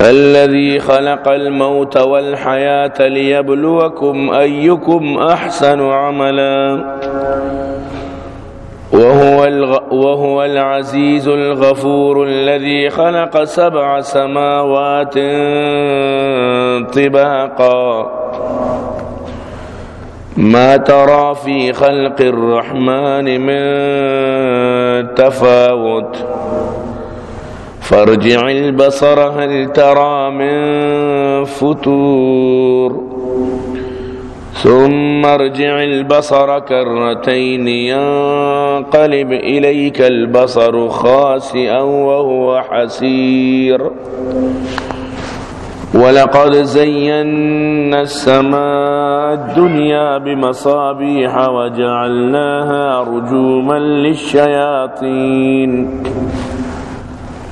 الذي خلق الموت والحياة ليبلوكم أيكم أحسن عملا. وهو, وهو العزيز الغفور الذي خلق سبع سماوات طباقا. ما ترى في خلق الرحمن من تفاوت. فارجع البصر هل ترى من فتور؟ ثم ارجع البصر كرتين ينقلب إليك البصر خاسئا وهو حسير. ولقد زينا السماء الدنيا بمصابيح وجعلناها رجوما للشياطين.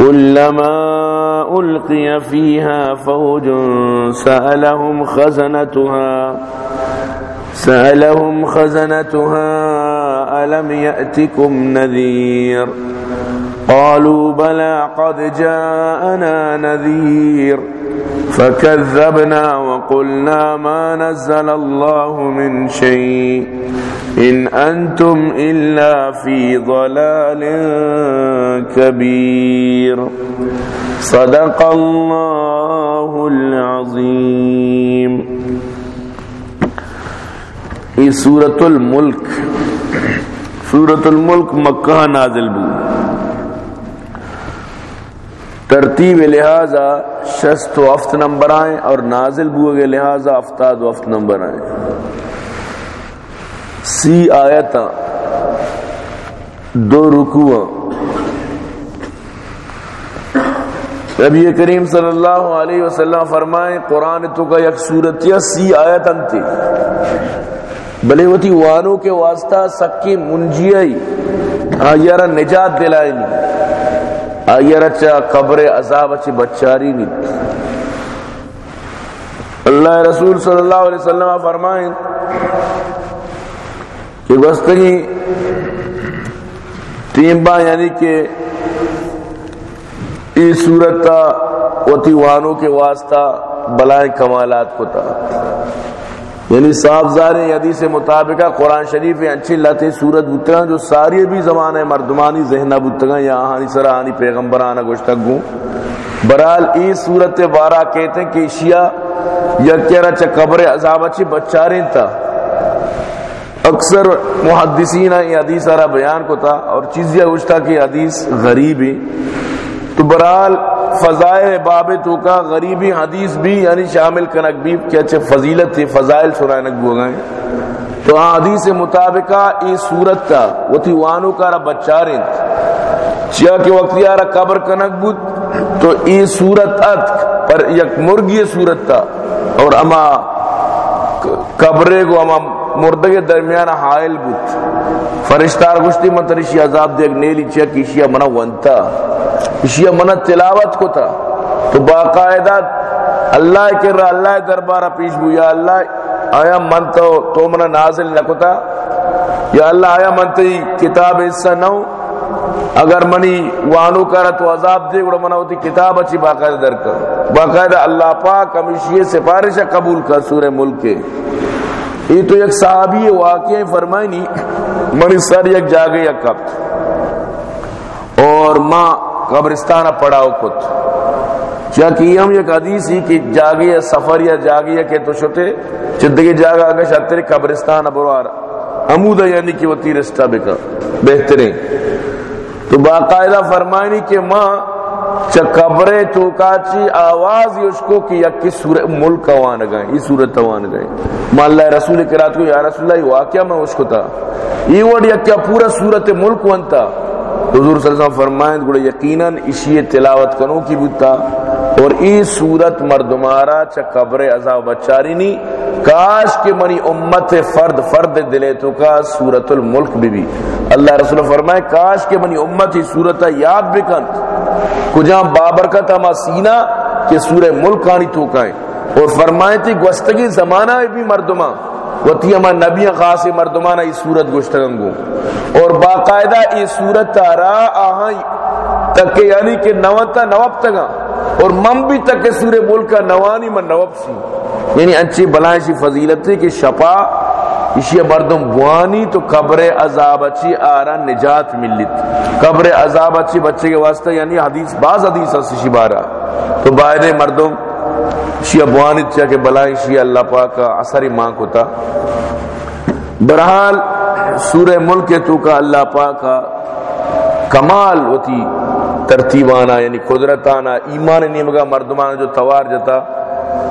كلما ألقي فيها فوج سألهم خزنتها سألهم خزنتها ألم يأتكم نذير؟ قالوا بلى قد جاءنا نذير فكذبنا وقلنا ما نزل الله من شيء إن أنتم إلا في ضلال كبير. صدق الله العظيم. یہ سورت الملک سورت الملک مکہ نازل بو ترتیب لہذا شست و افت نمبر آئیں اور نازل بو کے لہذا افتاد و افت نمبر آئیں۔ سی آیت دو رکوع نبی کریم صلی اللہ علیہ وسلم فرمائیں، قرآن تو کا یک صورت یا سی آیت انتی بلے ہوتی وانوں کے واسطہ سکی منجیائی آیارہ نجات دلائی نہیں آیارہ قبر عذاب چی بچاری نہیں اللہ رسول صلی اللہ علیہ وسلم فرمائیں کہ گستگی تین با یعنی کہ ای صورت تا وتی وانوں کے واسطہ بلائیں کمالات کو تا۔ یعنی صاف ظاہر حدیث مطابقہ، قرآن شریف اچھی لاتے صورت بتگاں جو ساری بھی زمانے مردمانی، ذہنہ بتگاں یا آہانی سرا آنی پیغمبرانہ گوشتک گوں۔ برحال ای صورت بارہ کہتے ہیں کہ اشیاء یا کہہ رہا قبر عذاب اچھی بچاریں تا۔ اکثر محدثین یہ حدیث آرہ بیان کو تھا اور چیزیں گوشتا کہ حدیث غریب ہے تو برحال فضائل باب تو کا غریبی حدیث بھی یعنی شامل کنک بھی، کہ اچھے فضیلت تھی فضائل سنائنک بو گئے۔ تو ہاں حدیث مطابقہ ای صورت تا وہ تھی وانو کا رہا بچاریں چیا کہ وقت یارا قبر کنک بود، تو ای صورت ات، پر یک مرگی صورت تا۔ اور اما قبرے کو اما مردگے درمیان حائل بود. فرشتار گشتی منترشی عذاب دیکھ نیلی چیا کی شیعہ منا ونتا. شیعہ منا تلاوت کو تھا تو باقاعدہ اللہ کر رہا اللہ دربارہ پیش بو. یا اللہ آیا من تو تو منا نازل نکتا یا اللہ آیا من تی کتاب حصہ نو اگر منی وانو کرا تو عذاب دے گڑا منا ہوتی کتاب اچھی باقاعدہ در کر. باقاعدہ اللہ پاک ہمیشہ سفارشہ قبول کر سورہ ملک کے. یہ تو ایک صحابی واقعی فرمائی نہیں منی سر یک جاگے یک کبت اور ماں قبرستان پڑاؤ کت چا کی ہم یک حدیثی کہ جاگی سفر یا جاگی کہ تو چھتے چدگی جاگا اگر شتر قبرستان ابروار عمودہ یعنی کہ وہ تیرستا بکا بہترین۔ تو باقاعدہ فرمائنی کہ ماں چا قبرے تو آواز اس کو کہ یکی سورہ ملک وان گئے، یہ صورت وان گئے۔ ماں اللہ رسول کرات کو یا رسول اللہ واقعہ میں اس کو تھا۔ یہ وڈ یکیا پورا صورت ملک وانتا حضور صلی اللہ علیہ وسلم فرمائیں گوڑے یقیناً اسی تلاوت کنوں کی بتا اور ای صورت مردمارا چا قبر عذاب بچاری نی۔ کاش کے منی امت فرد فرد دلے تو کا صورت الملک بھی بھی۔ اللہ رسول فرمائے، کاش کے منی امت ہی صورت یاد بکند کجاں بابرکت اما سینہ کہ سورہ ملک آنی تو کائیں اور فرمائے تھی گوستگی زمانہ بھی مردمہ۔ وتی اما نبی خاص مردمانہ ای صورت گشتگنگو اور باقاعدہ ای صورت تارا آہاں تک یعنی کہ نوتا نوب تگا۔ اور من بھی تک سورہ ملک کا نوانی من نوب سی۔ یعنی انچی بلائیں سی فضیلت تھی کہ شپا اسی مردم بوانی تو قبر عذاب اچھی آرا نجات ملت. قبر عذاب اچھی بچے کے واسطہ یعنی حدیث، بعض حدیث ہے سی بارا تو باہر مردم شیعہ بوانی چاہ کہ بلائیں شیعہ اللہ پاک کا اثر ماں کو تھا برحال سورہ ملک تو کا اللہ پاک کا کمال ہوتی، ترتیبانا یعنی قدرتانا، ایمان نیمگا مردمانا جو توار جتا.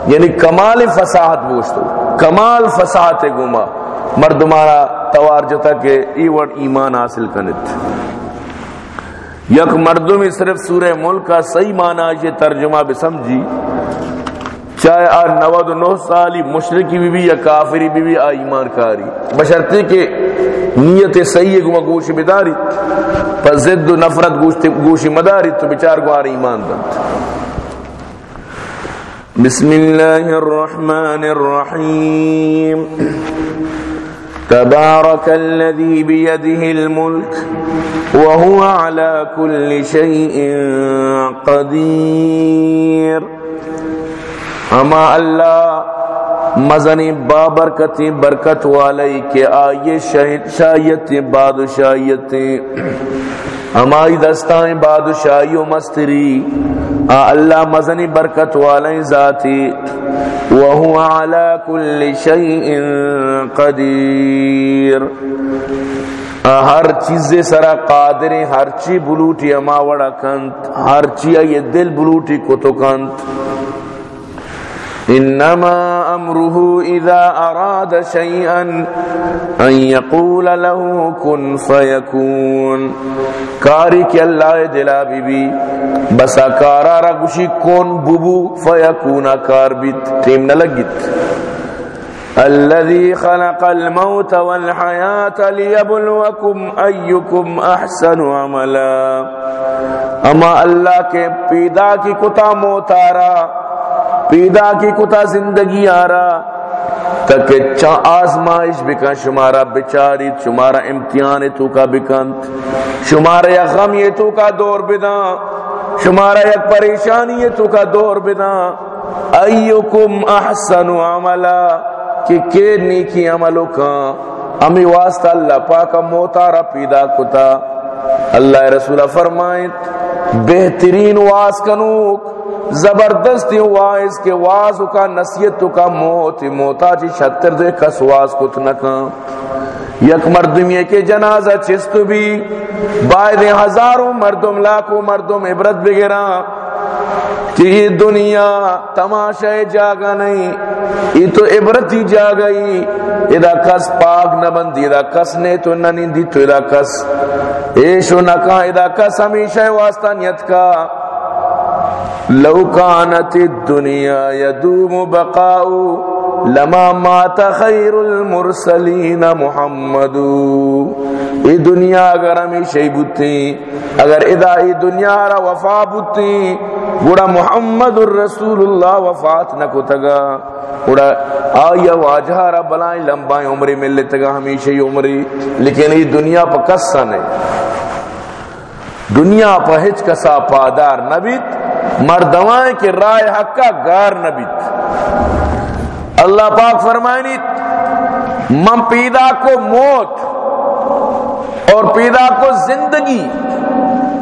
یعنی کمال فساحت بوشتو کمال فساحت گما مردمانا توار جتا کہ ای وڈ ایمان حاصل کنت۔ یک مردمی صرف سورہ ملک کا صحیح معنی یہ ترجمہ بسمجھی چاہے آ نود نو سالی مشرقی بھی بھی یا کافری بھی بھی آ ایمان کاری۔ بشرطے کہ نیت صحیح گما گوش بداری پر زد و نفرت گوش مداری تو بچار کو آر ایمان دن بسم اللہ الرحمن الرحیم۔ تبارك الذي بيده الملك وهو على كل شيء قدير. اما اللہ مزنی بابرکتی برکت والی کے آئیے شاید بادشاہیت ہماری دستائیں بادشاہی و مستری، آ اللہ مزنی برکت والی ذاتی، وہو علا کل شیء قدیر۔ ہر چیز سرا قادر ہر چی بلوٹی اما وڑا کنت ہر چی یہ دل بلوٹی کو تو کنت انما امره اذا اراد شيئا ان يقول له كن فيكون. کاری کہ اللہ دلا بی بی بسا کارا را گوشی کون بوبو فیکون کار بیت، ٹیم نہ لگت الذي خلق الموت والحياة ليبلوكم أيكم أحسن عملا. اما اللہ کے پیدا کی کتا موتارا پیدا کی کتا زندگی آرا، تک چا آزمائش بکن، شمارا بچاری شمارا امتحان تو کا بکنت شمارا یا غم یہ تو کا دور بدا شمارا یک پریشانی یہ تو کا دور بدا ایوکم احسن عملا، کہ کے نیکی عملو کا امی واسطہ اللہ پاکا موتارا پیدا کتا۔ اللہ رسول فرمائت بہترین واس کنوک۔ زبردست واعظ کے واز کا نصیحت کا موت موتا چی شتر دے کس واز کت نکا یک مردم یہ کہ جنازہ چست بھی باید ہزاروں مردم، لاکھوں مردم عبرت بگرا کہ یہ دنیا تماشا جاگا نہیں، یہ تو عبرت ہی جا گئی ادا کس پاک نہ بندی، ادا کس نے تو نہ نیندی تو ادا کس۔ ایشو نکا ادا کس ہمیشہ واسطہ نیت کا۔ لو كانت الدنيا يدوم بقاء لما مات خیر المرسلین محمد. ای دنیا اگر ہمیشہ بوتی اگر ادا ای دنیا را وفا بوتی بڑا محمد الرسول اللہ وفات نہ کو تگا بڑا آیا واجہ را بلائیں لمبائیں عمری مل تگا ہمیشہ ہی عمری، لیکن ای دنیا پا کسا نہیں۔ دنیا پا ہچ کسا پادار نبیت مردوائیں کے رائے حق کا گار نبیت اللہ پاک فرمائنی، من پیدا کو موت اور پیدا کو زندگی،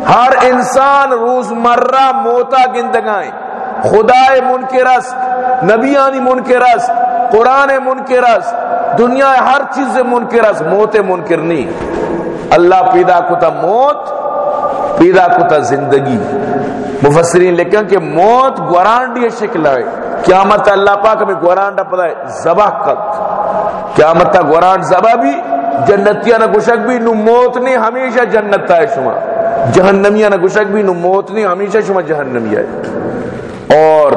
ہر انسان روز مرہ موتا گندگائیں۔ خدا منکر است نبیانی منکر است قرآن منکر است دنیا ہر چیز منکر است موت منکر نہیں۔ اللہ پیدا کتا موت، پیدا کتا زندگی۔ مفسرین لکھن کہ موت گورانڈی شکل ہے۔ قیامت اللہ پاک ہمیں گورانڈا پتا ہے زبا کت قیامت گورانڈ زبا بھی، جنتیاں نہ گشک بھی، نو موت نہیں، ہمیشہ جنت ہے شما۔ جہنمیاں نہ گشک بھی، نو موت نہیں، ہمیشہ شما جہنمی ہے۔ اور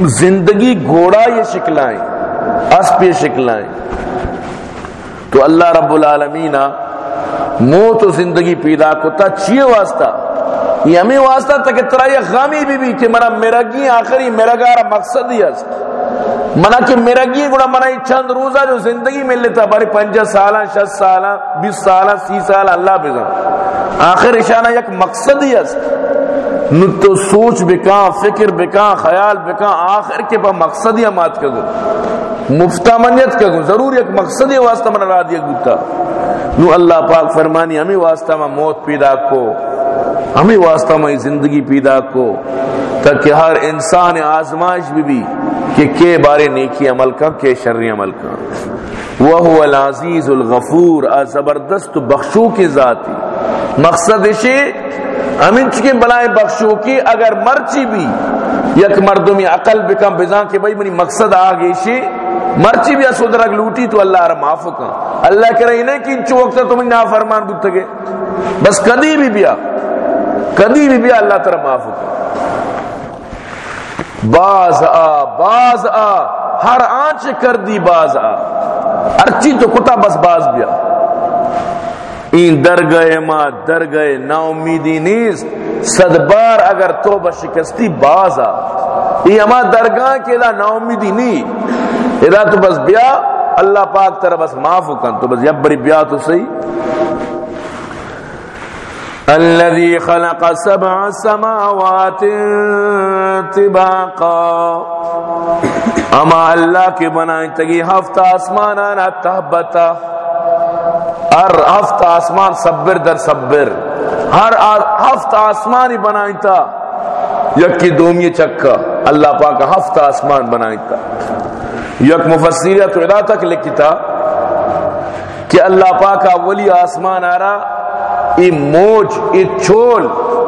زندگی گھوڑا یہ شکلائیں اسپ یہ شکلائیں تو اللہ رب العالمین موت و زندگی پیدا کتا چیئے واسطہ؟ یہ ہمیں واسطہ تک ترا یہ غامی بھی بھی کہ منا مرگی آخری مرگارا مقصد ہی است۔ منا کہ مرگی گڑا منا چند روزہ جو زندگی مل لیتا، بڑی پنجہ سالہ شس سالہ بیس سالہ سی سالہ اللہ بزن آخر اشانہ یک مقصد ہی است۔ نو تو سوچ بکا فکر بکا خیال بکا آخر کے پا مقصد ہی مات کا گو مفتہ منیت کا گو ضرور ایک مقصد ہی واسطہ منا را دیا گوتا۔ نو اللہ پاک فرمانی، ہمیں واسطہ میں موت پیدا کو۔ ہمیں واسطہ میں زندگی پیدا کو، تاکہ ہر انسان آزمائش بھی بھی کہ کے بارے نیکی عمل کا، کے شر عمل کا۔ وہ العزیز الغفور زبردست بخشو کی ذاتی۔ مقصد اسے امن چکے بلائیں بخشو کی، اگر مرچی بھی یک مردمی عقل بکم بزان کے بھائی منی مقصد آگے شی مرچی بھی اسود رگ لوٹی تو اللہ رہا معافو کا اللہ کرے انہیں کہ انچو وقت تم نافرمان بودتا گے بس کدی بھی بیا۔ کدی بھی بیا اللہ تعالی معافو کا باز آ باز آ، ہر آنچ کر دی باز آ۔ ارچی تو کتا بس باز بیا۔ این در گئے ما، در گئے، نا امیدی نیست صد بار اگر تو بشکستی باز آ۔ یہ اما درگاہ کے لا نا امیدی نہیں ادا تو بس بیا، اللہ پاک ترہ بس معاف کن۔ تو بس یبری بیا تو صحیح۔ الذي خلق سبع سماوات طباقا. اما اللہ کے بنائیں تگی ہفتہ آسمان آنا تحبتا ہر ہفتہ آسمان صبر در صبر ہر ہفتہ آسمان ہی بنائیں تا یکی دومی چکا اللہ پاک ہفتہ آسمان بنائیں تا. یک مفسیریہ تو ادا تک لکھی تھا کہ اللہ پاک اولی آسمان آ رہا ای موج ای چھول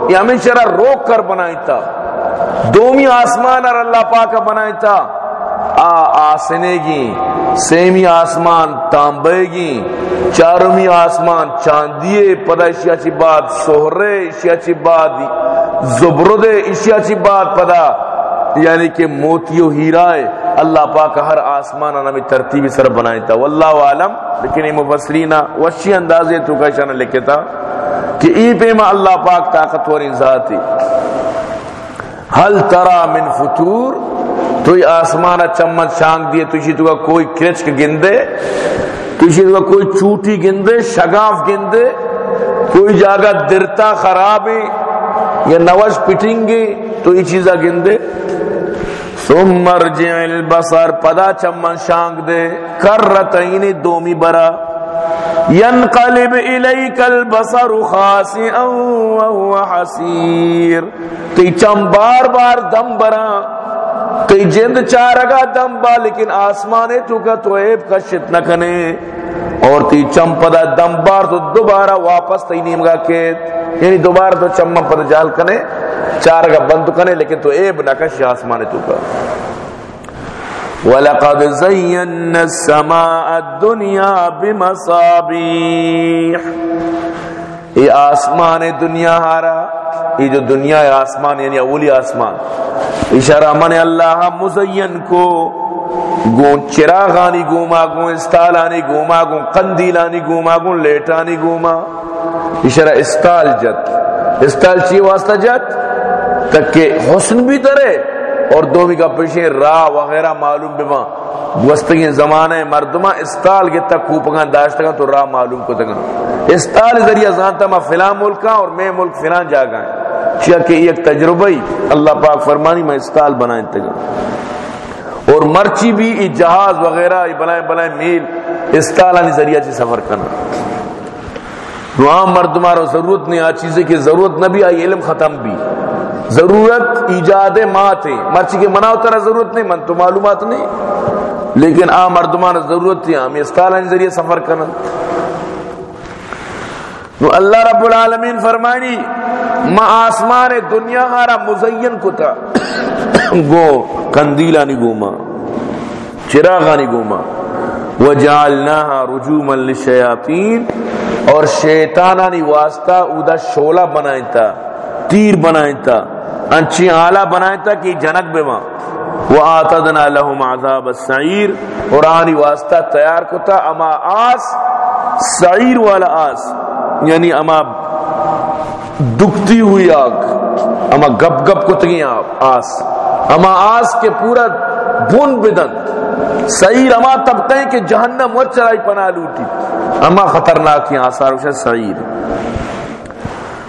یہ ہمیشہ روک کر بنائی تا دومی آسمان اور اللہ پاک بنائی تا آ آسنے گی سیمی آسمان تانبے گی چارمی آسمان چاندیے پدا اشیاء چی بات سہرے اشیاء چی بات زبردے اشیاء چی بات پدا یعنی کہ موتیو ہیرائے اللہ پاک ہر آسمان نامی ترتیبی سر بنائی تا واللہ عالم لیکن یہ مفسرین وشی اندازے تو کا شانہ لکھے تا کہ ای پیما اللہ پاک طاقتور ذاتی۔ حل ترا من فطور تو یہ آسمان چمن شانگ دیے تو تو کوئی کرچک گندے تو تو کوئی چوٹی گندے، شگاف گندے، کوئی جاگہ درتا خرابی، یا نوش پٹنگی، تو یہ چیزا گندے۔ ثم مرجع البصر، پدا چمن شانگ دے، کرتین دومی برا۔ ينقلب إليك البصر خاسئا وهو حسير. تی چم بار بار دم برا تی جند چارگا دم با، لیکن آسمانے تو کا تو عیب کشت نکنے اور تی چم پدا دم بار تو دوبارہ واپس تی نیم گا کیت یعنی دوبارہ تو چم پدا جال کنے چارگا بند کنے، لیکن تو عیب نہ نکش آسمانے تو کا وَلَقَدْ زَيَّنَّ السَّمَاءَ الدُّنْيَا بِمَصَابِيحِ. یہ آسمان دنیا ہارا یہ جو دنیا ہے آسمان یعنی اولی آسمان. اشارہ من اللہ مزین کو، گون چراغانی گوما گون، استالانی گوما گون، قندیلانی گوما گون، لیٹانی گوما. اشارہ استال جت. استال چی واسطہ جت؟ تک کہ حسن بھی ترے اور دو بھی کا پیشے راہ وغیرہ معلوم بما گوستگی زمانہ مردمہ استال کے تک کوپگاں داشتگاں تو راہ معلوم کو تگاں استال ذریعہ زانتا میں فلان ملکاں اور میں ملک فلان جاگاں چیہ کہ ایک تجربہ ہی اللہ پاک فرمانی میں استال بنائیں تگاں اور مرچی بھی، ای جہاز وغیرہ، ای بلائیں بلائیں میل، استالانی ذریعہ چی سفر کرنا۔ نو عام مردمہ رو ضرورت نہیں آ چیزیں کہ ضرورت نہ بھی آئی علم ختم بھی۔ ضرورت ایجاد مات ہے۔ مرچی کے منع اترا ضرورت نہیں، من تو معلومات نہیں۔ لیکن آ مردمان ضرورت تھی ہمیں اسکالہ ذریعے سفر کرنا۔ نو اللہ رب العالمین فرمانی ما آسمان دنیا ہارا مزین کتا۔ گو کندیلا نی گوما چراغا نی گوما وجعلناها رجوما للشیاطین۔ اور شیطانہ نی واسطہ اودا شولہ بنائیں تا، تیر بنائیں تا۔ انچی آلہ بنائیں تا کہ جنک بے ماں۔ وآتدنا لهم عذاب السعیر، اور آنی واسطہ تیار کتا اما آس، سعیر والا آس یعنی اما دکھتی ہوئی آگ، اما گپ گپ کتگی آس۔ اما آس کے پورا بھون بدن، سعیر اما طبقے کہ جہنم وچرائی پناہ لوٹی۔ اما خطرناک کی آثار سعیر۔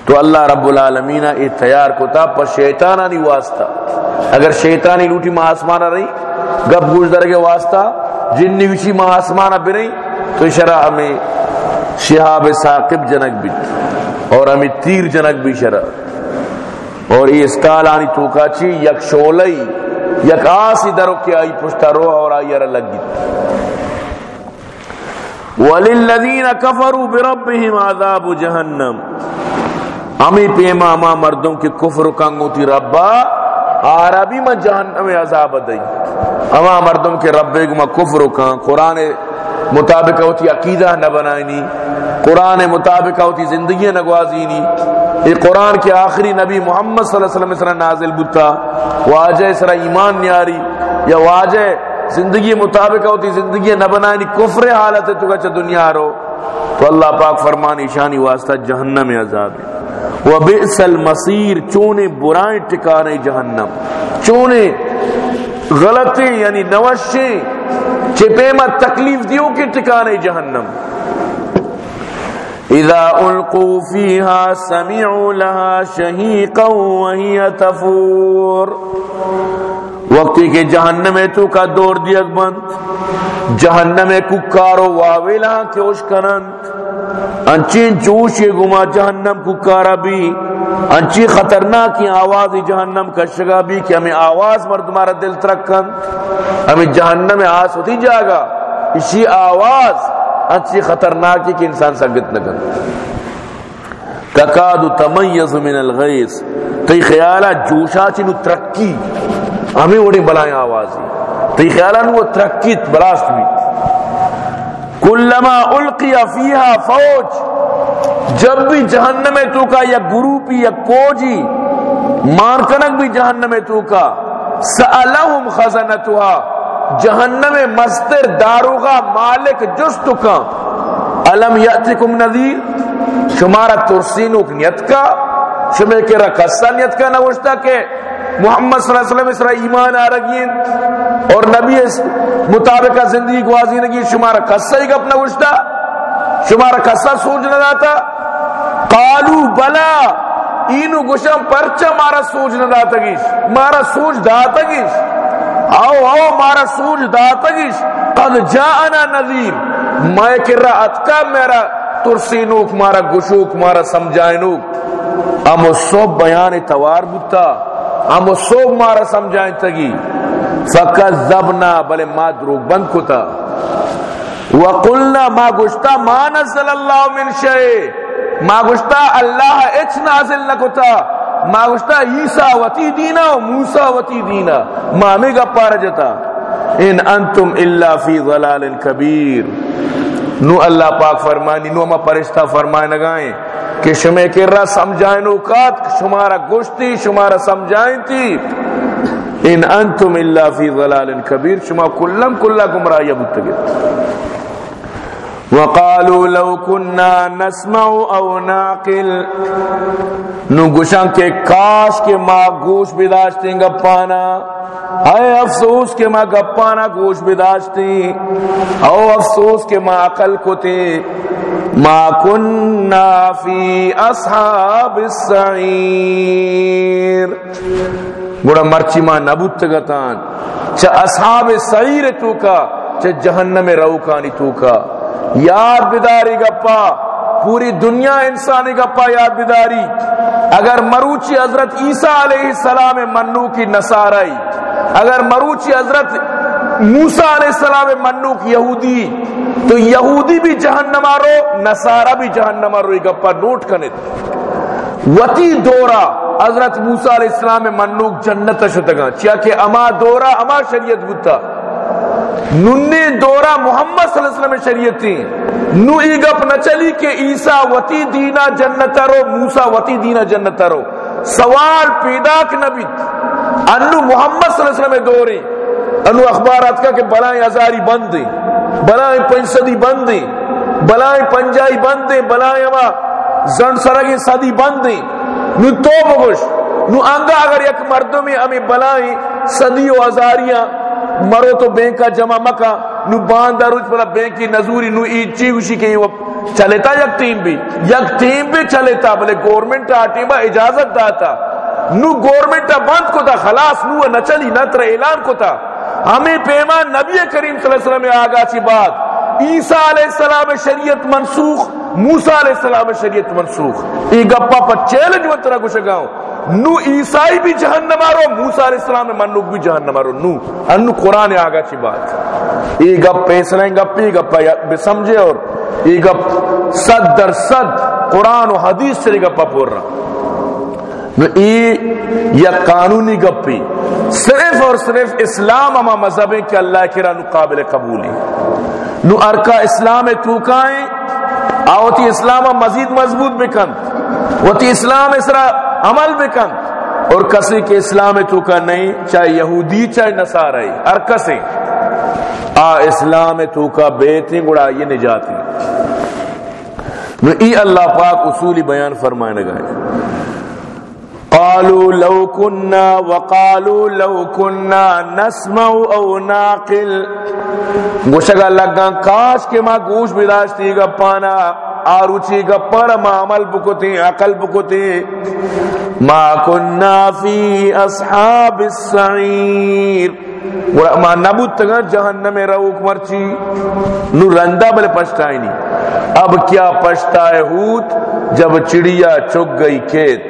تو اللہ رب العالمین ای تیار کو تا پر شیطانہ نہیں واسطہ۔ اگر شیطانی لوٹی ماں آسمانہ رہی گب گوش درگے واسطہ جنی وشی ماں آسمانہ بھی رہی، تو شرع ہمیں شہاب ثاقب جنک بھی، اور ہمیں تیر جنک بھی شرع اور یہ اسکال آنی توکا چی یک شولئی یک آسی درو کی آئی پشتا رو اور آئی ار لگی۔ وَلِلَّذِينَ كَفَرُوا بِرَبِّهِمْ عَذَابُ جَهَنَّمْ۔ امی پیما ما مردوں کے کفر کنگو تی ربا عربی میں جہنم عذاب دئی۔ اما مردوں کے رب ما کفر کان قرآن مطابق ہوتی عقیدہ نہ بنائنی، قرآن مطابق ہوتی زندگی نہ گوازینی۔ یہ قرآن کے آخری نبی محمد صلی اللہ علیہ وسلم اسرا نازل بتا واجہ اسرا ایمان نیاری، یا واجہ زندگی مطابق ہوتی زندگی نہ بنائنی، کفر حالت ہے تو کچھ دنیا رو۔ تو اللہ پاک فرمانی شانی واسطہ جہنم عذاب ہے۔ وبئس المصیر، چونے برائیں ٹکانے جہنم، چونے غلطیں یعنی نوشیں، چپے میں تکلیف دیوں کے ٹکانے جہنم۔ اذا القوا فيها سمعوا لها شهيقا وهي تفور۔ وقتی کہ جہنم تو کا دور دیگ بند، جہنم ککارو واویلا کے اوش کنند۔ انچین چوش یہ گما جہنم ککارا بھی، انچی خطرناک آواز جہنم کا شگا بھی کہ ہمیں آواز مرد مارا دل ترکن، ہمیں جہنم آس ہوتی جاگا۔ اسی آواز انچی خطرناکی کہ انسان سنگت نہ کر تکاد تمیز من الغیث۔ تی خیالا جوشا چنو ترکی۔ ہمیں وڑی بلائیں آوازی۔ تی خیالا نو ترکیت بلاست بھی۔ کلما القی فیہا فوج، جب بھی جہنم تو کا یا گروپی یا کوجی، مارکنک بھی جہنم تو کا، سألہم خزنتها جہنم مستر داروغا مالک جستو کا علم یأتکم نذیر؟ شمارا ترسینوک نیت کا شمع کے رکھسا نیت کا نوشتا کہ محمد صلی اللہ علیہ وسلم اسرا ایمان آرگین اور نبی اس مطابقہ زندگی گوازی نگی شمارا قصہ ہی اپنا وشتا شمارا قصہ سوچ نہ داتا۔ قالو بلا، اینو گشم پرچا مارا سوچ نہ داتا گیش، مارا سوچ داتا گیش۔ آو آو مارا سوچ داتا گیش۔ قد جاءنا نذیر میں کر رہا اتکا میرا ترسینوک مارا گشوک مارا سمجھائنوک امو صوب بیان توار بتا ہم سوگ مارا سمجھائیں تگی۔ فکذبنا، بلے ما دروگ بند کتا۔ وقلنا، ما گشتا، ما نزل اللہ من شئے ما گشتا، اللہ اچ نازل نکتا ما گشتا، عیسیٰ وتی دینا و موسیٰ وتی دینا۔ ما میں گا پارا جتا۔ ان انتم الا فی ضلال کبیر۔ نو اللہ پاک فرمانی نو اما پرشتہ فرمائے نگائیں۔ کہ شمع کر رہا سمجھائیں نوکات شمارا گوشتی شمارا سمجھائیں تھی ان انتم اللہ فی ضلال کبیر، شما کلم کلا گمراہ بتگت وقالوا لو كنا نسمع او ناقل۔ نو گشان کے کاش کے ماں گوش بداشتیں گپانا۔ اے افسوس کے ماں گپانا گوش بداشتیں او افسوس کے ماں عقل کو تے۔ ما کننا فی اصحاب السعیر گوڑا مرچی ماں نبوت گتان چا اصحاب السعیر تو کا چا جہنم روکانی تو کا یاد بداری گپا، پوری دنیا انسانی گپا یاد بداری اگر مروچی حضرت عیسیٰ علیہ السلام منو کی نصارائی اگر مروچی حضرت موسیٰ علیہ السلام منو کی یہودی، تو یہودی بھی جہنم آرو نصارہ بھی جہنم آرو ایک گپا نوٹ کنت وتی دورا حضرت موسیٰ علیہ السلام منوک جنت شدگا چیا کہ اما دورا اما شریعت بتا ننی دورا محمد صلی اللہ علیہ وسلم شریعت تھی۔ نو ای گپ نہ چلی کہ عیسیٰ وتی دینا جنت رو، موسیٰ وتی دینا جنت رو۔ سوال پیدا کہ نبی انو محمد صلی اللہ علیہ وسلم دوری۔ انو اخبارات کا کہ بلائیں ازاری بند دیں بلائیں پنچ بند دیں بلائیں پنجائی بند دیں بلائیں اما زن سرگیں صدی بند دیں نو تو بگوش نو انگا اگر یک مردمی امی بلائیں صدی و ازاریاں، مرو تو بینک کا جمع مکا، نو باندھا روچ پر بینکی نزوری، نو ای چیگوشی کہ یہ چلتا یک ٹیم بھی، یک ٹیم بھی چلتا، بلے گورنمنٹ ٹیم اجازت داتا۔ نو گورنمنٹ بند کو تا خلاص نو نہ چلی نہ تر اعلان کو تا ہمیں پیمان نبی کریم صلی اللہ علیہ وسلم آگا چی بات۔ عیسیٰ علیہ السلام شریعت منسوخ، موسیٰ علیہ السلام شریعت منسوخ۔ ای گپا پر چیلنج من طرح گاؤں۔ نو عیسائی بھی جہنم آرو، موسیٰ علیہ السلام منوک بھی جہنم آرو۔ نو، انو قرآن آگا چی بات۔ ای گپ پیسلیں گپ ای گپ بسمجھے اور ای گپ صد در صد قرآن و حدیث سے گپا پور رہا۔ یا قانونی گپی۔ صرف اور صرف اسلام اما مذہب ہے کہ اللہ کے رانو قابل قبولی نو ارکا اسلام توکائیں آوتی اسلام مزید مضبوط بکن وتی اسلام اسرا عمل بکن اور کسی کے اسلام توکا نہیں؟ چاہے یہودی چاہے نصارائی ہر کسی آ اسلام توکا بیتیں گڑا یہ نجاتی نو ای اللہ پاک اصولی بیان فرمائے گئے قالوا لو كنا وقالوا لو كنا نسمع او ناقل گوشگا لگا کاش کے ما گوش بداشتی گا پانا، آروچی گا پر ما عمل بکتی عقل بکتی ما كنا فی اصحاب السعير السعیر ما نبوت تگا جہنم روک مرچی۔ نو رندہ بلے پشتائی نہیں اب کیا پشتائے ہوت جب چڑیا چک گئی کھیت۔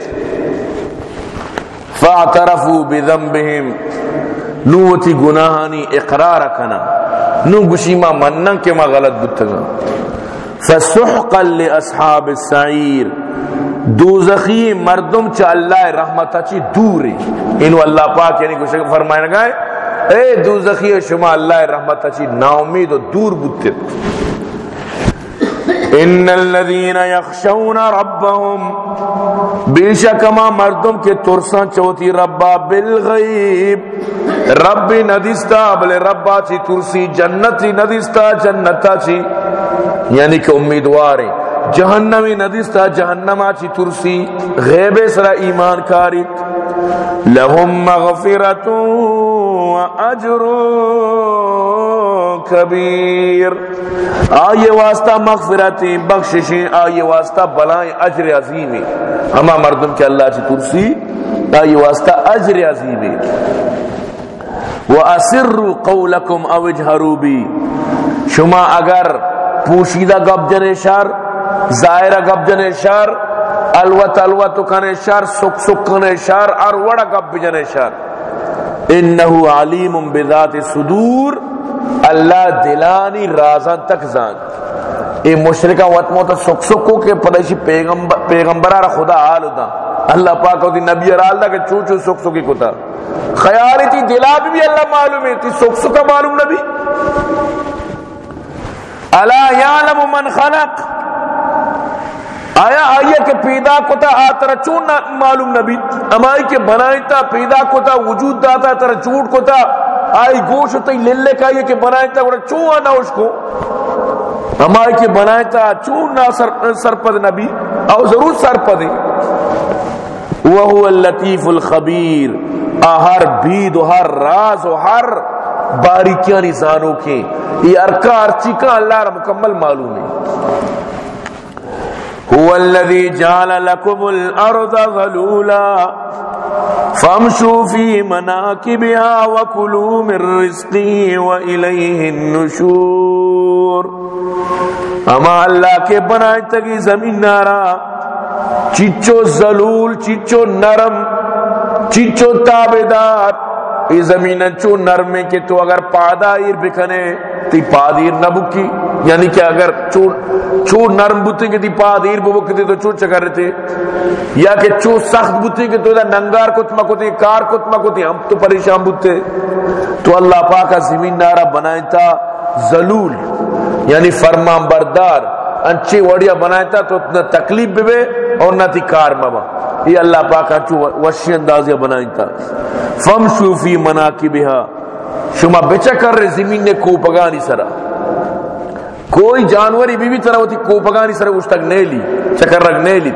فاعترفوا بذنبهم. نوتی گناہانی اقرار کنا. نو گشیما منن کے ما غلط بتگا فسحقا لاصحاب السعیر دوزخی مردم چا اللہ رحمتا چی دوری انو اللہ پاک یعنی کچھ فرمائے گئے اے دوزخی شما اللہ رحمتا چی نا امید و دور بوتے. ان الذين يخشون ربهم بیشکما مردم کے ترساں چوتی ربا بالغیب۔ رب ندستا بلے ربا چی ترسی، جنتی ندستا جنتا چی یعنی کہ امیدوار جہنمی ندستا جہنما چی ترسی۔ غیب سرا ایمان کاری لهم مغفرت و اجر کبیر آئیے واسطہ مغفرتی، بخششیں، آئیے واسطہ بلائیں، اجر عظیمی ہما مردم کے اللہ چی ترسی آئیے واسطہ اجر عظیمی وَأَسِرُّ قَوْلَكُمْ أَوِجْهَرُوا بِي شما اگر پوشیدہ گبجن شر ظاہرہ گبجن شر الوت الوت کنے شر سک سک کنے شر اور وڑا گب گبجن شر۔ انہو علیم بذات صدور، اللہ دلانی رازان تک زان۔ اے مشرکہ وقت موتا سک سکو کے پدشی پیغمبر پیغمبرہ خدا حال دا اللہ پاک ہوتی نبی رال دا کہ چو چو سک سکی کتا۔ خیالی تھی دلا بھی اللہ معلوم ہے تھی سک سکا معلوم نبی۔ الا یعلم من خلق۔ آیا آیا کہ پیدا کتا آتر چون معلوم نبی۔ امائی کے بنائی تا پیدا کتا وجود داتا تر جھوٹ کتا۔ آئی گوش تی للے کا یہ کہ بنائے تا گوڑا چون آنا اس کو۔ ہمارے کے بنائے تا چون نا سر, سرپد نبی۔ او ضرور سرپد وہو اللطیف الخبیر۔ ہر بید و ہر راز و ہر باریکیاں نزانوں کے۔ یہ ارکا ارچی کا اللہ را مکمل معلوم ہے هو الذي جعل لكم الارض ذلولا فامشوا في مناكبها وكلوا من رزقه واليه النشور. اما اللہ کے بنائے تگی زمین نارا؟ چچو زلول چچو نرم، چچو تابدار. ای زمین چو نرمے کہ تو اگر پادائر بکنے تی پادیر نہ بکی. یعنی کہ اگر چو چو نرم بوتے کے دی کہ تی پادیر بکتے تو چو چکر رہتے یا کہ چو سخت بوتے کہ تو ننگار کت مکتے کار کت مکتے ہم تو پریشان بوتے۔ تو اللہ پاکا زمین نارا بنائیں تا زلول یعنی فرمان بردار انچی وڑیا بنائیں تا تو اتنا تکلیف بے اور نہ تی کار مبا۔ یہ اللہ پاک چو وشی اندازی بنائیں تا فم شوفی مناکی بہا شما بچا کر رہے زمین نے کو پگانی سرا۔ کوئی جانوری بھی بھی طرح ہوتی کو پگانی سرا اس تک نہیں لی، چکر رگ نہیں لی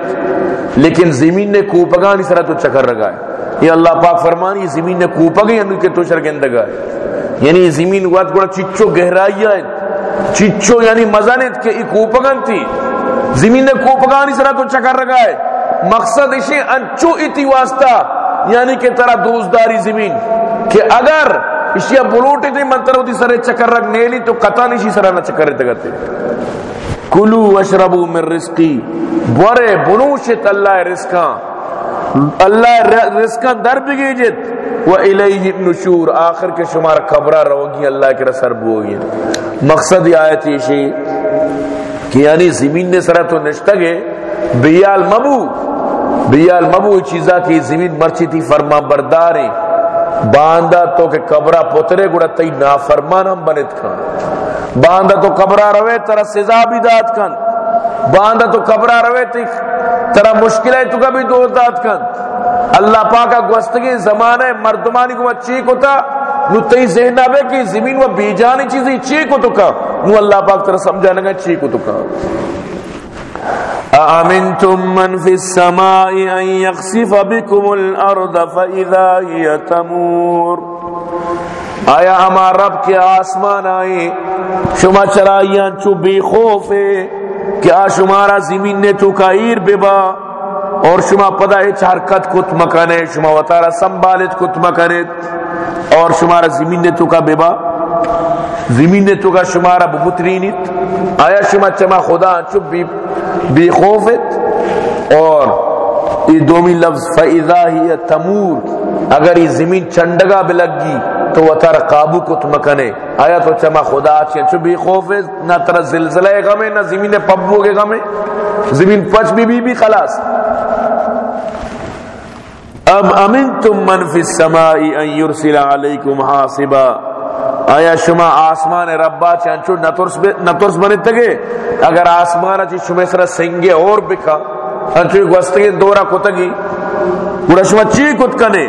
لیکن زمین نے کو پگانی سرا تو چکر رگا ہے۔ یہ اللہ پاک فرمانی زمین نے کو پگی انو کے تو شرگندگا ہے۔ یعنی زمین وقت گوڑا چچو گہرائی ہے چچو یعنی مزانت کہ ای کوپگن تھی۔ زمین نے کو پگانی سرا تو چکر رگا ہے۔ مقصد اسے انچو ایتی واسطہ یعنی کہ ترا دوزداری زمین۔ کہ اگر اشیا بلوٹی دی منتر ہوتی سرے چکر رکھ نیلی تو قطع نشی سرہ چکر رہتے گتے کلو وشربو من رزقی بورے بنوشت اللہ رزقاں اللہ رزقاں در بگی جت و الیہ نشور آخر کے شمار قبرہ روگی اللہ کے رسر بوگی مقصد یہ آیت یہ کہ یعنی زمین نے سرہ تو نشتگے بیال مبو بیال مبو چیزا کی زمین مرچی تھی فرما برداریں باندھا تو کہ قبرہ پترے گڑا تی نافرمان ہم بنت کھان۔ باندھا تو قبرہ روے ترا سزا بھی دات کھان۔ باندھا تو قبرہ روے تی ترا مشکل ہے تو کا بھی دو دات کھان۔ اللہ پاکا گوستگی زمانہ مردمانی کو چیک ہوتا، نو تی ذہن آبے کہ زمین و بیجانی چیزیں چیک ہو تو کا، نو اللہ پاک ترا سمجھا لگا چیک ہو تو کا۔ أأمنتم من في السماء أن يخسف بكم الأرض فإذا هي تمور؟ آیا ہمارا رب کے آسمان آئے، شما چرائیاں چو بے خوف ہے، کیا شمارا زمین نے تو کائیر ببا؟ اور شما پدا اچ حرکت کت مکنے شما وطارا سنبالت کت مکنے اور شمارا زمین نے تو کا ببا؟ زمین نے تو کا شمارا بمترینت آیا شما چما خدا چپ بھی بے خوفت اور یہ دومی لفظ، فَإِذَا ہی تمور۔ اگر یہ زمین چنڈگا بلگی تو وہ تر قابو کو تمکنے آیا تو چما خدا آچے چو بے خوف نہ تر زلزلہ غمے نہ زمین پبو کے غمے زمین پچ بھی بھی بھی خلاص۔ ام امنتم من فی السماء ان یرسل علیکم حاصبا۔ آیا شما آسمان ربا چانچو نترس بنے تگے؟ اگر آسمان چی شما سر سنگے اور بکا انچو ہاں گوستگی دورا کتگی؟ گوڑا شما چی کت کنے؟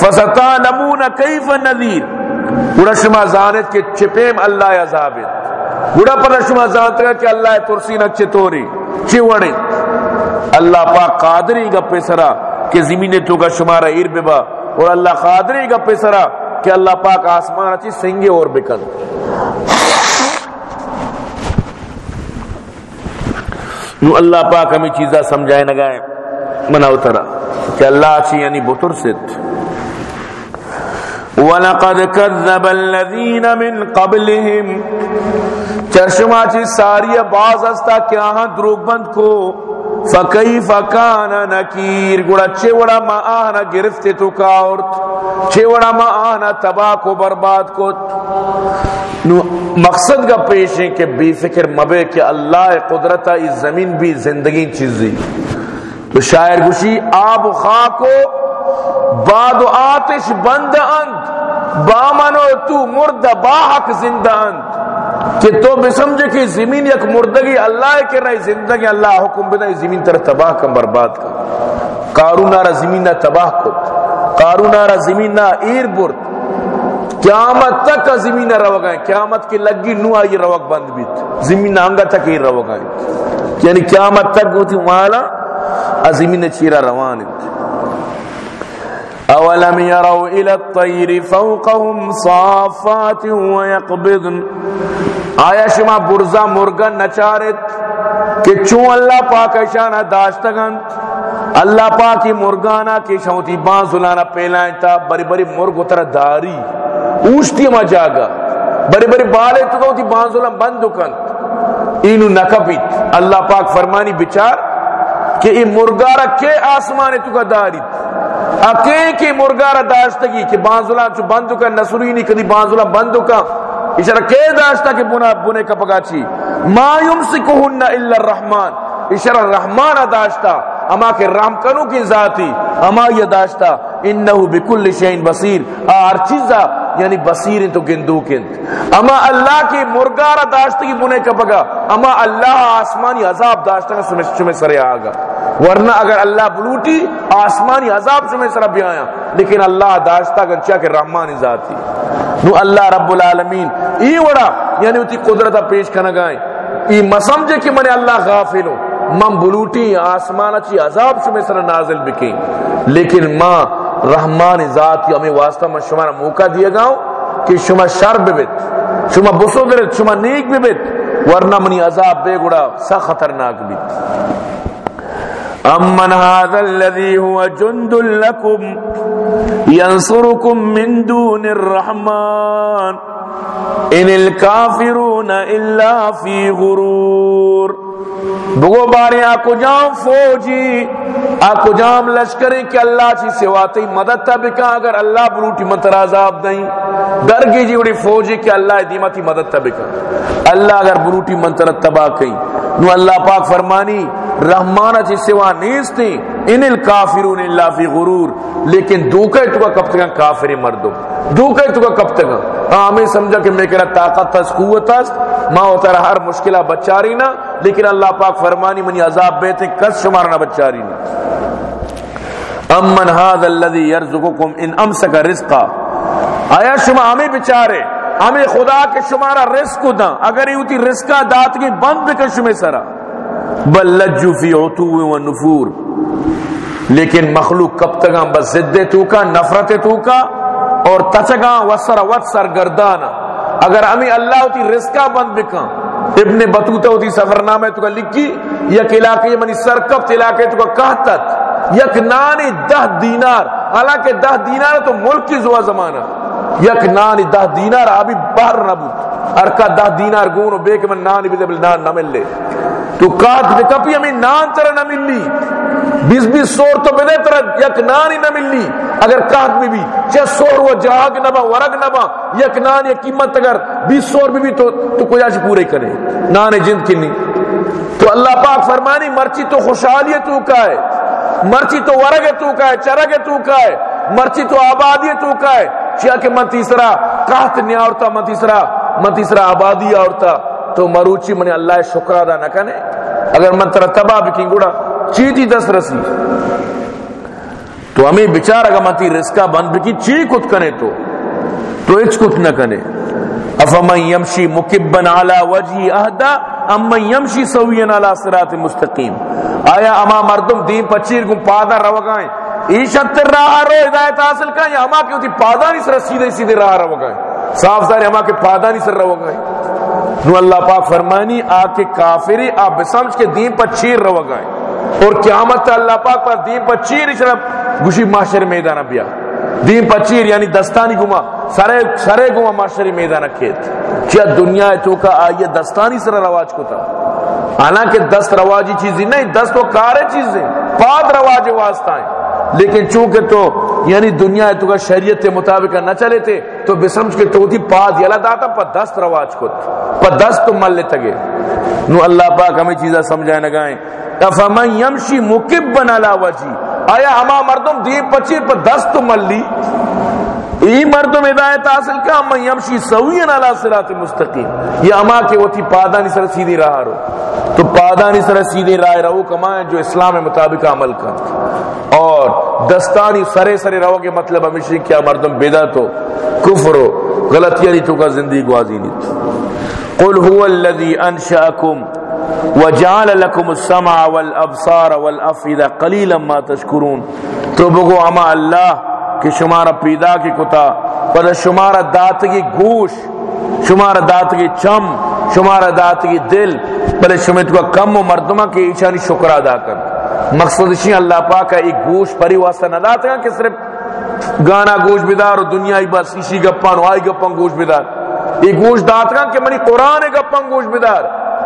فستا نمون کیف نذیر گوڑا شما زانت کے چپیم اللہ عذابت گوڑا پر شما زانت گا کہ اللہ ترسی نک چطوری چی وڑی اللہ پاک قادری گا پیسرا کہ زمین تو کا شمارا ایر ببا اور اللہ قادری گا پیسرا کہ اللہ پاک آسمان اچھی سنگے اور بکن۔ نو اللہ پاک ہمیں چیزا سمجھائے نگائے منا اترا کہ اللہ اچھی یعنی بطر ست۔ وَلَقَدْ كَذَّبَ الَّذِينَ مِن قَبْلِهِمْ۔ چرشمہ چی ساری باز استا کیا ہاں دروگ بند کو۔ فکیف کان نکیر گڑا چھے وڑا ما آنا گرفتے تو کاورت چھے وڑا ما آنا تباہ کو برباد کو نو مقصد کا پیش ہے کہ بے فکر مبے کہ اللہ قدرتا اس زمین بھی زندگی چیزی تو شاعر گوشی، آب و خاکو باد و آتش بند اند بامنو تو مرد باحق زندہ اند۔ کہ تو بسمجھے کہ زمین یک مردگی اللہ کے رہی زندگی اللہ حکم بنا زمین تر تباہ کم، برباد کم۔ قارون آرہ زمین نہ تباہ کت قارون آرہ زمین نہ ایر برد۔ قیامت تک زمین نہ روگ آئیں قیامت کی لگی نو آئی روگ بند بیت۔ زمین نہ آنگا تک ایر روگ آئیں یعنی قیامت تک گوتی مالا زمین چیرہ روان انت اولم يروا الى الطير فوقهم صافات ويقبضن آیا شما برزا مرگن نچارت کہ چون اللہ پاک شانہ داشتگن، اللہ پاکی مرگانا کہ کی شموتی بانزولانا پیلائیں تا بری بری مرگ اتر داری، اوشتی ما جاگا، بری بری بالے تو کہو تی بانزولان بندو کن اینو نکبیت۔ اللہ پاک فرمانی بچار کہ یہ مرگارا کے آسمان تو کا داری اکے کے مرگارا داشتگی کہ بانزولا چو بندو کا نسوری نہیں کدی بانزولا بندو کا اشارہ کے داشتا کہ بنا بنے کا پکا چی؟ ما یمسکہن الا الرحمن۔ اشارہ رحمان داشتا۔ اما کے رحم کنو کی ذاتی؟ اما یہ داشتا۔ انہو بکل شین بصیر۔ آر چیزا یعنی بصیر تو گندو کند اما اللہ کی مرگارا داشتا کی بنے کا پگا اما اللہ آسمانی عذاب داشتا کا سمجھ چمیں سرے آگا۔ ورنہ اگر اللہ بلوٹی، آسمانی عذاب چمیں سرے بھی آیا۔ لیکن اللہ داشتا گنچا کہ رحمانی ذاتی۔ نو اللہ رب العالمین، ای وڑا یعنی اتی قدرتا پیش کنا گائیں۔ ای مسمجھے کہ من اللہ غافل ہوں من بلوٹی آسمان چی عذاب شمی سر نازل بکی لیکن ما رحمان ذات یا ہمیں واسطہ من شما موقع دیا گاؤں کہ شما شر ببت شما بسو درت شما نیک ببت ورنہ منی عذاب بے گڑا سا خطرناک بیت امن هذا الذي هو جند لكم ينصركم من دون الرحمن، ان الكافرون الا في غرور۔ بگو بارے آکو جام فوجی؟ آکو جام لشکریں کہ اللہ جی چی سواتی مدد تا بکا اگر اللہ بروٹی منتر عذاب دیں۔ درگی جی اڑی فوجی کہ اللہ دیمتی مدد تا بکا اللہ اگر بروٹی منتر تباہ کہیں نو اللہ پاک فرمانی رحمانہ چی جی سوا نیستیں ان الکافرون اللہ فی غرور. لیکن دوکہ تو کا کب تک کافری مردو دوکہ تو کا کب تک ہاں ہمیں سمجھا کہ میں کہنا طاقت تس قوت تس ماں ہوتا رہا ہر مشکلہ بچاری نا، لیکن اللہ پاک فرمانی منی عذاب بیتے کس شمارنا بچاری نا. امن هذا الذي يرزقكم ان امسك رزقا. آیا شما ہمیں بچارے؟ ہمیں خدا کے شمارا رزق دا اگر یہ ہوتی رزقا دات کی بند بکر شمیں سرا. بل لجو فی عطو و نفور. لیکن مخلوق کب تک بس زد تو کا نفرت تو کا اور تچگا وسر، وت سرگردانا۔ اگر ہمیں اللہ ہوتی رزقا بند بکا ابن بطوطہ ہوتی سفر نامہ تو کا لکھی، یک علاقے منی سرکب علاقے تو کا کہتت۔ یک نانی دہ دینار۔ حالانکہ دہ دینار تو ملک کی زوا زمانہ۔ یک نانی دہ دینار ابھی باہر نہ بود۔ ارکا دہ دینار گونو بے کہ من نانی بھی دے نان نہ مل لے۔ تو کات دے کپی ہمیں نان ترہ نہ ملی۔ بیس بیس سور تو بدے ترہ یک نانی نہ ملی۔ اگر کات میں بھی چھ سور وہ جاگ نبا ورگ نبا یک نان یک قیمت اگر بیس سور بھی بھی تو تو کوئی آج پورے کرے۔ نان جند کی نہیں۔ تو اللہ پاک فرمانی، مرچی تو خوشحالی تو کا ہے، مرچی تو ورگ تو کا ہے، چرگ تو کا ہے، مرچی تو آبادی تو کا ہے۔ چیا کہ من تیسرا کہت نیا اورتا من تیسرا من تیسرا آبادی اورتا تو مروچی منی اللہ شکر ادا نہ کنے اگر من ترا تباہ بکی گوڑا، چیتی دس رسی۔ تو ہمیں بچار اگر من تی رزقہ بند بکی چی کت کنے تو؟ تو اچ کت نہ کنے۔ افمن یمشی مکبن علی وجہی اہدا امن یمشی سوین علی صراط مستقیم۔ آیا اما مردم دین پچیر گم پادا روگائیں ایشت راہ رو ہدایت حاصل کا یا ہما کیوں تھی پادانی سر سیدھے سیدھے راہ رو گئے صاف ظاہر ہما کے پادانی سر رو گئے نو اللہ پاک فرمانی آ کے کافری آپ بسمج کے دین پر چیر رو گئے۔ اور قیامت اللہ پاک پر دین پر چیر اس گوشی معاشر میدان بیا۔ دین پر چیر یعنی دستانی گما، سرے سرے گما معاشر میدان کھیت۔ کیا دنیا تو کا آئیے دستانی سر رواج کو تھا حالانکہ دست رواجی چیزی نہیں، دست تو کارے چیزیں، پاد رواج واسطہ ہیں۔ لیکن چونکہ تو یعنی دنیا تو کا شریعت کے مطابق نہ چلے تھے، تو بسمج کے تو تھی پاد یلا داتا پر دست رواج کو پر دست تو مل لیتا گئے نو اللہ پاک ہمیں چیزیں سمجھائے نگائیں افمن یمشی مکبن علا وجی آیا ہما مردم دی پچیر پر دست تو مل لی ای مردم ہدایت حاصل کا من یمشی سوین علی صراط مستقیم۔ یہ اما کہ وہ تھی پادانی سر سیدھی راہ رو۔ تو پادانی سر سیدھی راہ رو کمائیں جو اسلام مطابق عمل کا دستانی سرے سرے رہو کے مطلب ہمیشہ کیا مردم بدعت ہو کفر ہو، غلطیاں نہیں تو کا زندگی گوازی نہیں تو۔ قل هو الذي انشاكم وجعل لكم السمع والابصار والافئده قليلا ما تشكرون تو بگو اما اللہ کہ شمارا پیدا کی کتا پر شمارا دات کی گوش شمارا دات کی چم شمارا دات کی دل پر شمیت کو کم و مردمہ کی ایچانی شکر ادا کر مقصد اسی اللہ پاک ہے، ایک گوش پری واسطہ نہ داتا ہے کہ صرف گانا گوش بدار اور دنیا ہی بس اسی گپان وائی گپان گوش بدار یہ گوش داتا کہ منی قرآن گپان گوش بدار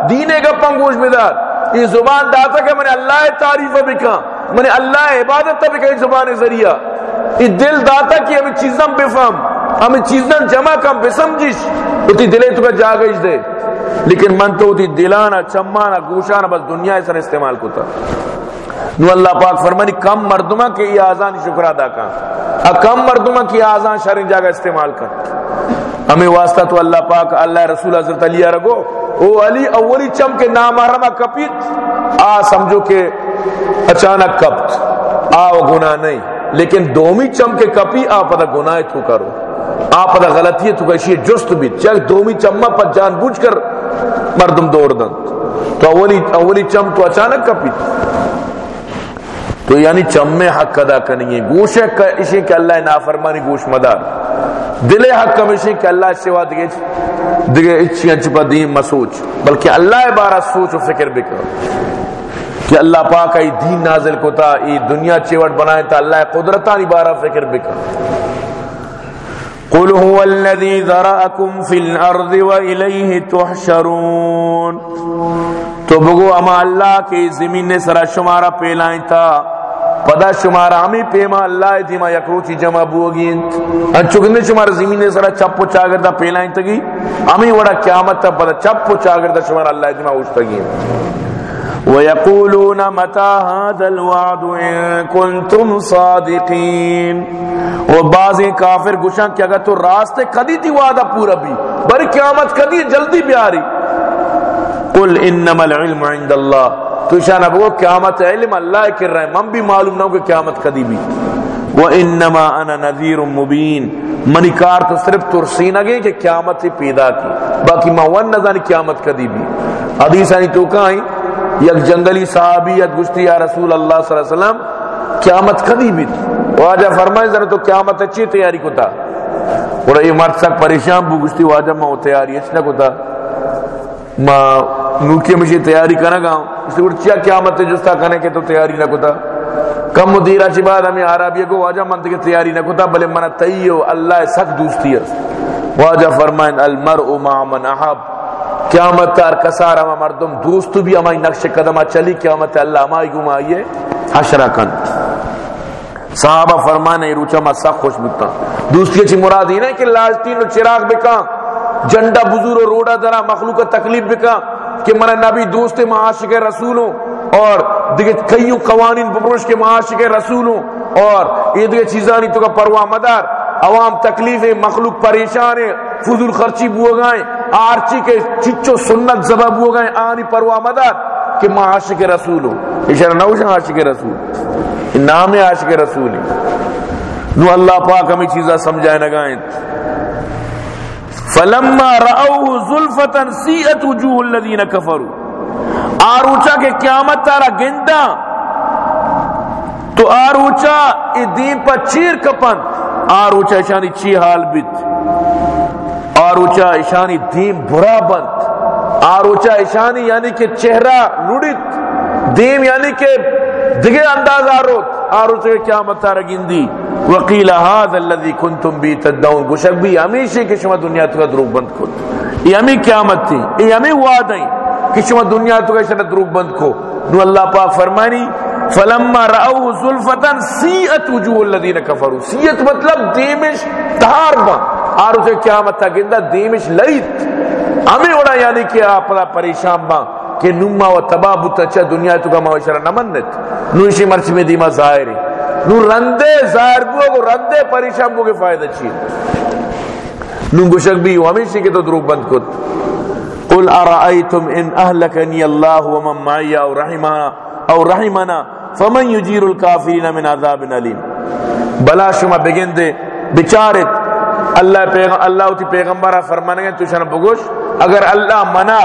دین گپان گوش بدار یہ زبان داتا کہ میں نے اللہ تعریف بکا میں نے اللہ عبادت بکا زبان ذریعہ۔ یہ دل داتا کہ ہمیں چیزاں بفہم، ہمیں چیزاں جمع کم بسمجش، اتی دلے تو کا جاگش دے۔ لیکن من تو اتی دلانا چمانا گوشانا بس دنیا ایسا استعمال کو تھا نو اللہ پاک فرمانی کم مردمہ کے یہ آزان شکر ادا کا کم مردمہ کی آزان شرین جاگہ استعمال کر۔ ہمیں واسطہ تو اللہ پاک اللہ رسول حضرت علیہ رگو او علی اولی چم کے نام آرمہ کپیت۔ آ سمجھو کہ اچانک کپت۔ آ وہ گناہ نہیں۔ لیکن دومی چم کے کپی آ پتہ گناہ تو کرو۔ آ پتہ غلطی ہے تو کشی جست بھی۔ چل دومی چمہ پر جان بوجھ کر مردم دوڑ دن۔ تو اولی, اولی چم تو اچانک کپیت تو یعنی چمے حق ادا کرنی ہے۔ گوش اسی کہ اللہ نافرمانی گوش مدار۔ دل حق کمیشن کہ اللہ سوا دیگے دیگے اچھی انچ پا دین مسوچ۔ بلکہ اللہ بارہ سوچ و فکر بکر کہ اللہ پاک ای دین نازل کو تا، ای دنیا چیوٹ بنائے تا، اللہ قدرتانی بارہ فکر بکر قل هو الذي ذرأكم في الارض واليه تحشرون. تو بگو، اما اللہ کی زمین نے سرا شمارا پھیلائیں تھا پدا شمارا ہمیں پیما اللہ دیما یکروچی جمع بوگین۔ انچکنے شمارا زمین نے سرا چپ و چاگردہ پیلائیں تگی۔ ہمیں وڑا قیامت تا پدا چپ و چاگردہ شمارا اللہ دیما اوشتگی وَيَقُولُونَ مَتَى هَذَا الْوَعْدُ إِن كُنْتُمْ صَادِقِينَ وہ بعض کافر گشاں کہ اگر تو راستے کدی تھی وعدہ پورا بھی؟ بر قیامت کدی جلدی بھی آ رہی۔ قُلْ إِنَّمَا الْعِلْمُ عِنْدَ اللَّهِ۔ تو اشارہ بگو قیامت علم اللہ کر رہے من بھی معلوم نہ ہو کہ قیامت کدی بھی۔ وَإِنَّمَا أَنَا نَذِيرٌ مُبِينٌ۔ منی کار تو صرف ترسین اگے کہ قیامت سے پیدا کی، باقی ما ون نظانی قیامت کدی بھی۔ حدیث آنی تو کہیں یک جنگلی صحابیت گشتی، یا رسول اللہ صلی اللہ علیہ وسلم، قیامت کدی بھی واجہ فرمائے ذرا تو قیامت اچھی تیاری کو تھا اور یہ مرد سک پریشان بو گشتی، واجہ ما تیاری اچھنا کو تھا ما نوکی مجھے تیاری کرنا گا۔ اس لیے اٹھیا قیامت جستا کرنے کے تو تیاری نہ کتا۔ کم مدیرہ چی بعد ہمیں عربیہ کو واجہ منت کے تیاری نہ کتا، بلے منہ تیو، اللہ سک دوستی ہے۔ واجہ فرمائن المرء مع من احب۔ قیامت تار کسار ہما مردم دوست بھی ہمائی نقش قدمہ چلی قیامت اللہ ہمائی گمائیے حشرہ کن۔ صحابہ فرمانے روچہ ما سخ خوش بکتا دوستی چی مراد ہی نہیں کہ لازتین و چراغ بکا۔ جنڈا بزور و روڑا درہ مخلوق تکلیف بکا۔ کہ من نبی دوست معاشق رسولوں اور دیکھ کئیوں قوانین بپروش کے معاشق رسولوں اور یہ دیکھ چیزانی تو کا پرواہ مدار۔ عوام تکلیف مخلوق پریشان ہے فضول خرچی بو گائیں آرچی کے چچو سنت زبا بو گائیں آنی پرواہ مدار کہ معاشق رسولوں اشارہ نوش عاشق رسول۔ نام عاشق رسول نو اللہ پاک ہمیں چیزہ سمجھائے نگائیں فلما راوه زلفتا سیئت وجوه الذين كفروا آروچا کے قیامت تارا گندا تو آروچا ای دین پر چیر کپن۔ آروچا اشانی چی حال بیت؟ آروچا اشانی دین برا بند. آروچا اشانی یعنی کہ چہرہ لڑت دین یعنی کہ دگے انداز آروت. آروچا کے قیامت تارا گندی. وقیل هذا الذي كنتم به تدعون. گوشک بھی ہمیشہ کہ شما دنیا تو دروغ بند کو یہ ہمیں قیامت تھی. یہ ہمیں وعدہ ہے کہ شما دنیا تو کا دروغ بند کو. نو اللہ پاک فرمانی فلما راوا زلفتا سیئت وجوه الذين كفروا. سیئت مطلب دیمش تہار با اور اسے قیامت تا گندا دیمش لیت ہمیں اڑا یعنی کہ آپ پریشان با کہ نما و تباہ بتا دنیا تو کا معاشرہ نہ منت نوشی مرچ میں دیما ظاہر نو رندے ظاہر بو کو رندے پریشان بو کے فائدہ چیئے نو گشک بھی ہمیشہ کے تو دروگ بند کت. قل ارائیتم ان اہلکنی اللہ ومن معی او رحمنا او رحمنا فمن یجیر الكافرین من عذاب علیم بلا شما بگن دے بچارت اللہ پیغم اللہ تی پیغمبرہ فرمانے گے تو شنا بگوش، اگر اللہ منا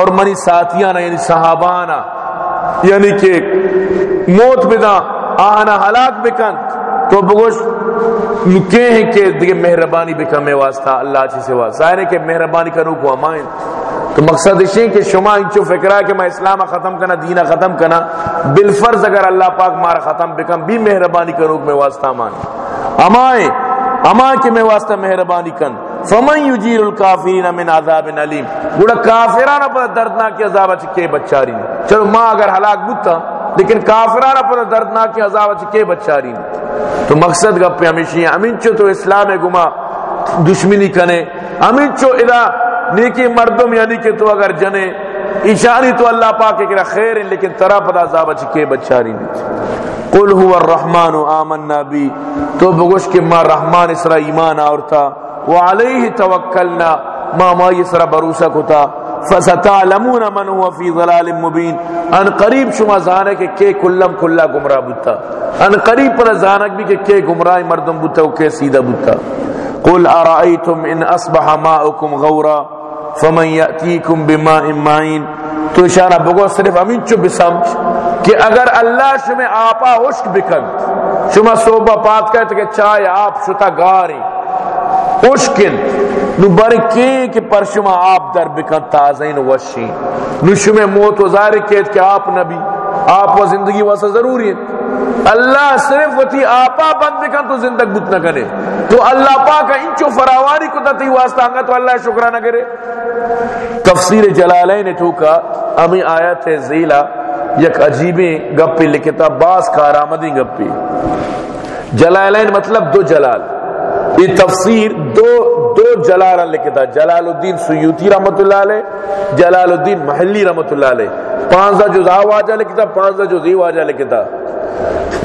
اور منی ساتھیانا یعنی صحابانا یعنی کہ موت بدا آنا ہلاک بکن، تو بگوش نکے ہیں کہ دیکھ مہربانی بکن، میں واسطہ اللہ چی سوا ظاہر ہے کہ مہربانی کرو کو امائن تو مقصد اسی کہ شما انچو فکرہ کہ میں اسلام ختم کرنا دینہ ختم کرنا بالفرض اگر اللہ پاک مارا ختم بکن بھی مہربانی کرو میں واسطہ امان امائن امان کے میں واسطہ مہربانی کن۔ فمن یجیر الکافرین من عذاب علیم۔ گوڑا کافرانہ پر دردناک عذاب چکے بچاری چلو ماں اگر ہلاک بوتا لیکن کافرانہ پر دردناک عذاب چکے بچاری تو مقصد گپ ہمیشہ امین چو تو اسلام گما دشمنی کنے امین چو ادا نیکی مردم یعنی کہ تو اگر جنے، ایشانی تو اللہ پاک کے خیر ہیں لیکن ترا پدا عذاب چکے بچاری قل هو الرحمن، آمنا بی۔ تو بگوش کہ ما رحمان اسرا ایمان آورتا۔ وعلیہ توکلنا۔ ما ما اسرا بروسا کتا۔ فستعلمون من هو فی ظلال مبین۔ ان قریب شما زانے کہ کے کلم کلا گمراہ بوتا۔ ان قریب پر زانک بھی کہ کے گمراہ مردم بوتا و کے سیدھا بوتا۔ قل ارائیتم ان اصبح ماؤکم غورا فمن یأتیکم بماء معین تو اشارہ بگو صرف امین چو بسمج کہ اگر اللہ شما آپا عشق بکن شما صوبہ پات کہتے کہ چائے آپ شتا گاری عشقن نو برکی کہ پر شما آپ در بکن تازین وشین نو شما موت و ظاہر کہت کہ آپ نبی آپ و زندگی واسا ضروری ہے اللہ صرف وتی آپا بند بکن تو زندگ بت نہ کرے۔ تو اللہ پاک انچو فراوانی کو تتی واسطہ آنگا تو اللہ شکرہ نہ کرے۔ تفسیر جلالین ٹھوکا امی آیت زیلہ یک عجیبی گپی لکھتا باس کارآمدی گپی جلالین مطلب دو جلال۔ یہ تفسیر دو دو جلال لکھتا، جلال الدین سیوتی رحمت اللہ علیہ، جلال الدین محلی رحمت اللہ علیہ۔ پانزہ جزا واجہ لکھتا، پانزہ جزی واجہ لکھتا۔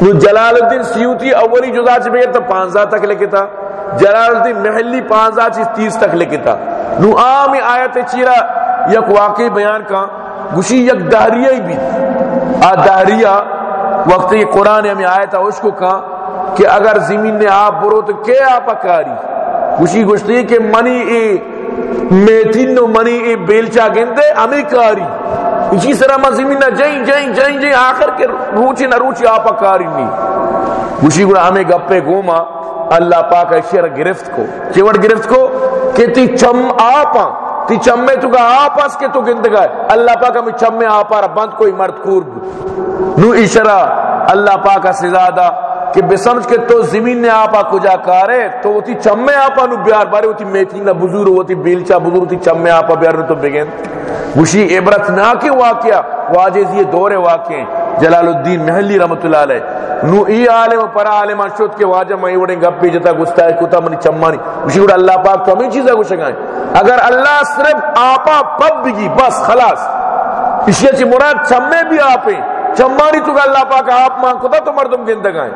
جلال الدین سیوتی اولی جزا چھ بگیر پانزہ تک لکھتا جلال الدین محلی پانزہ چھ تیس تک لکھتا نو عام آیت چیرا یک واقعی بیان کا، گوشی یک دہریہ بھی۔ آ دہریہ وقت یہ قرآن ہمیں آیت اس کو کہا کہ اگر زمین نے آپ برو تو کیا آپ کاری گوشی گوشتی کہ منی اے میتین نو منی اے بیلچا گندے، ہمیں کاری۔ اسی طرح میں زمین جائیں جائیں جائیں جائیں آخر کے روچی نہ روچی آپا کاری نہیں گوشی گوڑا ہمیں گپے گوما اللہ پاک اشیر گرفت کو چیوڑ گرفت کو کہ تی چم آپا تی چمے تو کا آپاس کے تو گندگا ہے اللہ پاک ہمیں چمے آپا رہا بند کوئی مرد کور نو اشرا اللہ پاک سزا دا کہ بسمجھ کے تو زمین نے آپا کجا کارے تو وہ تی چمے آپا نو بیار بارے وہ تی میتین نہ بزور وہ تی بیلچا بزور تی چمے آپا بیار نو تو بگن گوشی عبرت نہ کے واقعہ واجز یہ دور واقع جلال الدین محلی رحمت اللہ علیہ۔ نو ای عالم پرا عالم شد کے واجہ میں وڑے گپی جتا گستا ہے، کتا منی چمانی۔ اسی وڑا اللہ پاک تو ہمیں چیزیں گوشے گائیں اگر اللہ صرف آپا پب بگی، بس، خلاص۔ اسی اچھی مراد چمے بھی آپے چمانی تو اللہ پاک آپ مان کتا تو مردم گندہ گائیں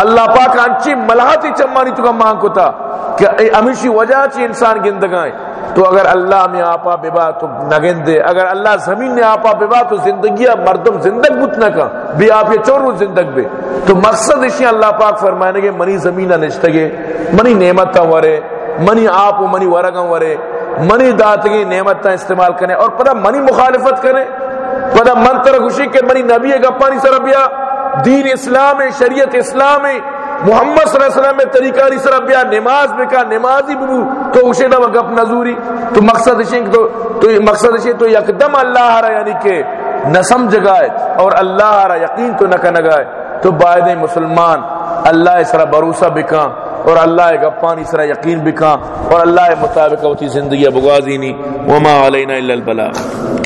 اللہ پاک انچی ملہاتی چمانی تو مان کتا کہ امیشی وجہ چی انسان گندہ گائیں تو اگر اللہ میں آپا ببا تو نگن دے، اگر اللہ زمین نے آپا ببا تو زندگی مردم زندگ بت نہ کا بھی آپ یہ چور زندگ بے۔ تو مقصد اسی اللہ پاک فرمائنے گے منی زمین نشتگے منی نعمت ورے، منی آپ منی ورگم ورے۔ منی داتگی نعمت استعمال کریں اور پتہ منی مخالفت کریں پتہ من تر خوشی کہ منی نبی گپانی سربیا دین اسلام شریعت اسلام محمد صلی اللہ علیہ وسلم میں طریقہ نہیں سر بیا نماز میں کہا، نمازی ببو، تو اسے نہ گپ نظوری تو مقصد اسے تو تو مقصد اسے تو یکدم اللہ رہا یعنی کہ نہ سمجھ گائے اور اللہ رہا یقین تو نہ کنا کنگائے تو باید مسلمان، اللہ اس بھروسہ بکا اور اللہ گپان اس طرح یقین بکا اور اللہ مطابق ہوتی زندگی بغازی نہیں وما علینا الا البلاغ۔